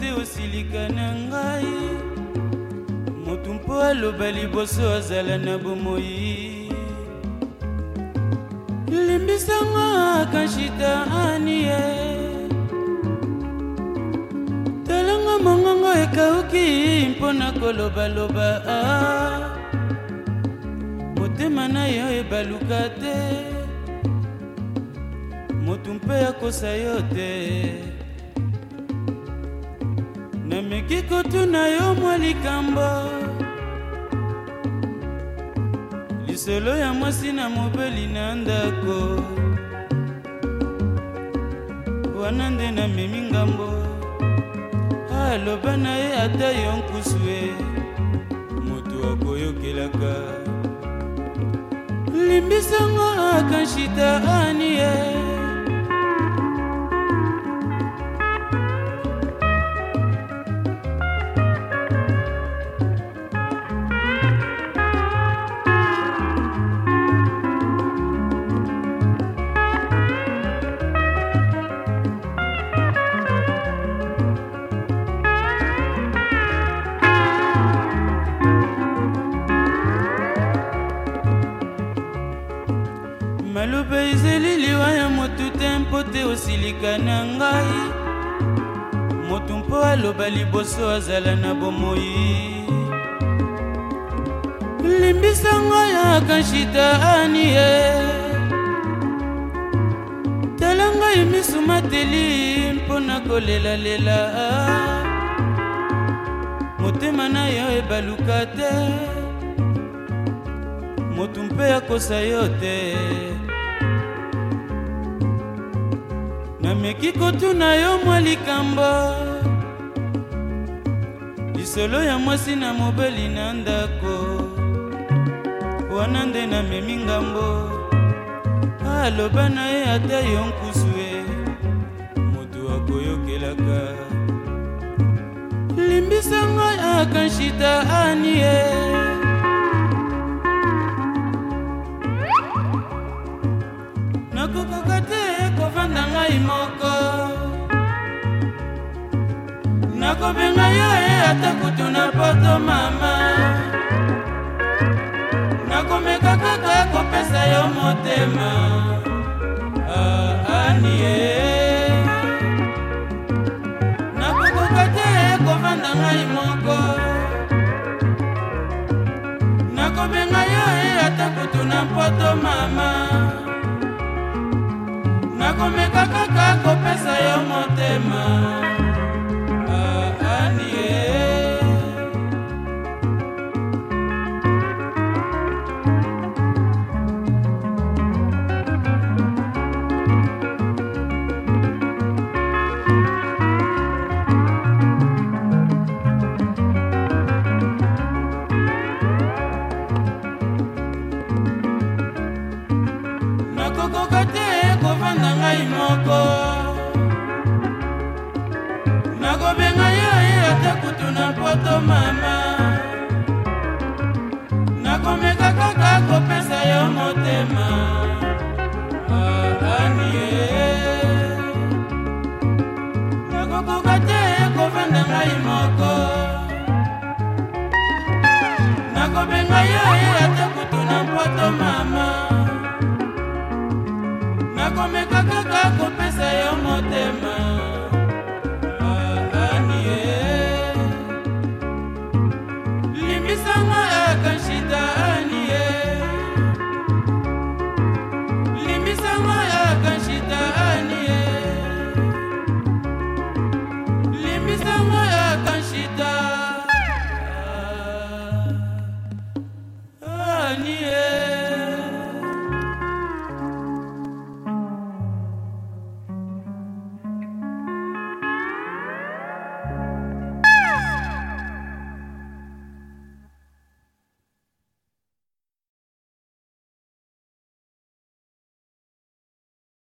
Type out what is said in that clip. te osilika na ngai motu mpo aloba liboso azala na bomoi limbisanga kanshita anie talanga mongongo ekauki mpo na kolobaloba ah. motema na yo ebaluka te motu mpe akosa yo te nameki kotuna yo mwa likambo lisolo ya mwasi na mobeli na ndako wana nde namemi ngambo aloba na ye ata yo nkusu e moto akoyokelaka limbisango akanshita anie elobe ezeli liwa ya motu te mpo te osilika na ngai motu mpo aloba liboso azala na bomoi limbisa ngai akanshita anie tala ngai misumateli mpo na kolelalela motema na yo ebaluka te motu mpe akosa yo te nameki kotuna yo mwa likambo lisolo ya mwasi na mobeli na ndako wana nde namemi ngambo aloba na ye ata yo nkusu e moto akoyokelaka limbisa ngai akanshita anie nakobenga yo ye eh, ata kutu na poto mama nakomeka kaka kopesa yo motema ah, anie eh. nakokoka te eh, kovanda ngai moko nakobenga yo ye ata kutu na poto mama nakomeka kaka kopesa yo motema nakomeka kaka kopesa yo motema maanie ah, nakokoka te kovanda ngai moko nakobenga yo ye ata kutu na mpoto mama nakomeka kaka kopesa yo motema